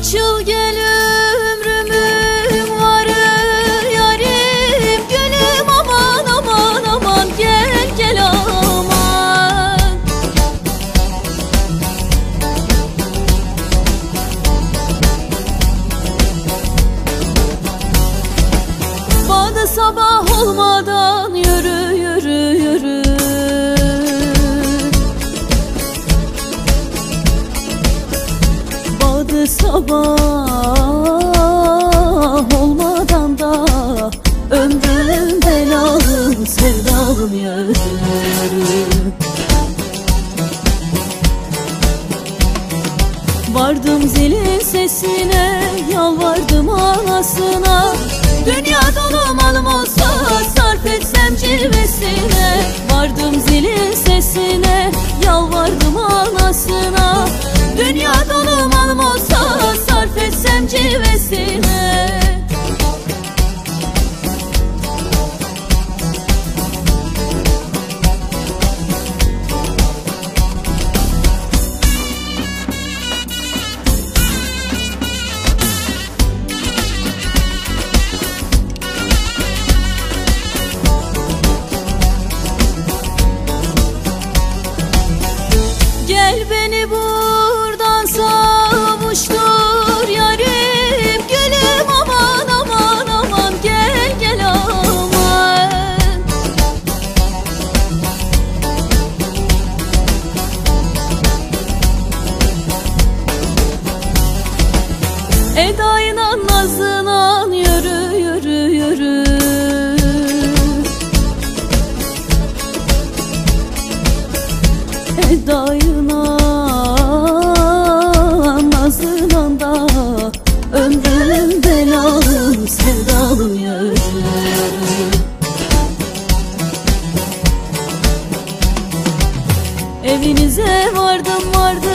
Açıl gel ömrümün varı yarim Gülüm aman aman aman gel gel aman. Bana sabah olmadan sabah olmadan da Ömrüm belalım sevdalım yürü Vardım zilin sesine Yalvardım anasına. Dünya dolu malım olsa Gel beni savuştur yarim Gülüm. Aman aman aman. Gel gel aman. Edayla nazına yürü yürü yürü. Edayına Evinize vardım vardım